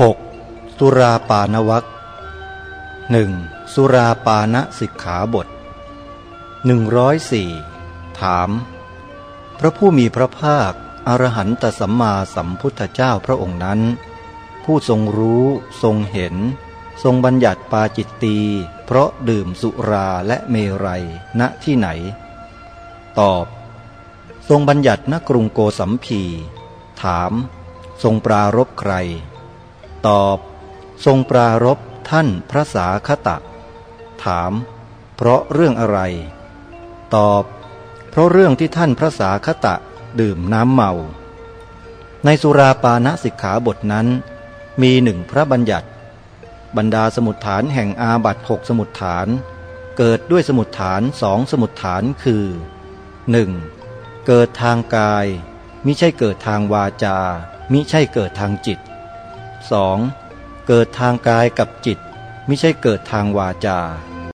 6. สุราปานวักหนึ่งสุราปานสิกขาบท 104 ถาม พระผู้มีพระภาค อรหันตสัมมาสัมพุทธเจ้าพระองค์นั้น ผู้ทรงรู้ทรงเห็น ทรงบัญญัติปาจิตตีเพราะดื่มสุราและเมรัยณที่ไหน ตอบ ทรงบัญญัติณกรุงโกสัมพี ถาม ทรงปรารบใคร ตอบ ทรงปรารบท่านพระสาคตะ ถาม เพราะเรื่องอะไร ตอบ เพราะเรื่องที่ท่านพระสาคตะดื่มน้ำเมา ในสุราปาณสิกขาบทนั้น มีหนึ่งพระบัญญัติ บรรดาสมุดฐานแห่งอาบัตหกสมุดฐาน เกิดด้วยสมุดฐานสองสมุดฐานคือ 1. เกิดทางกาย มิใช่เกิดทางวาจา มิใช่เกิดทางจิต 2. เกิดทางกายกับจิต ไม่ใช่เกิดทางวาจา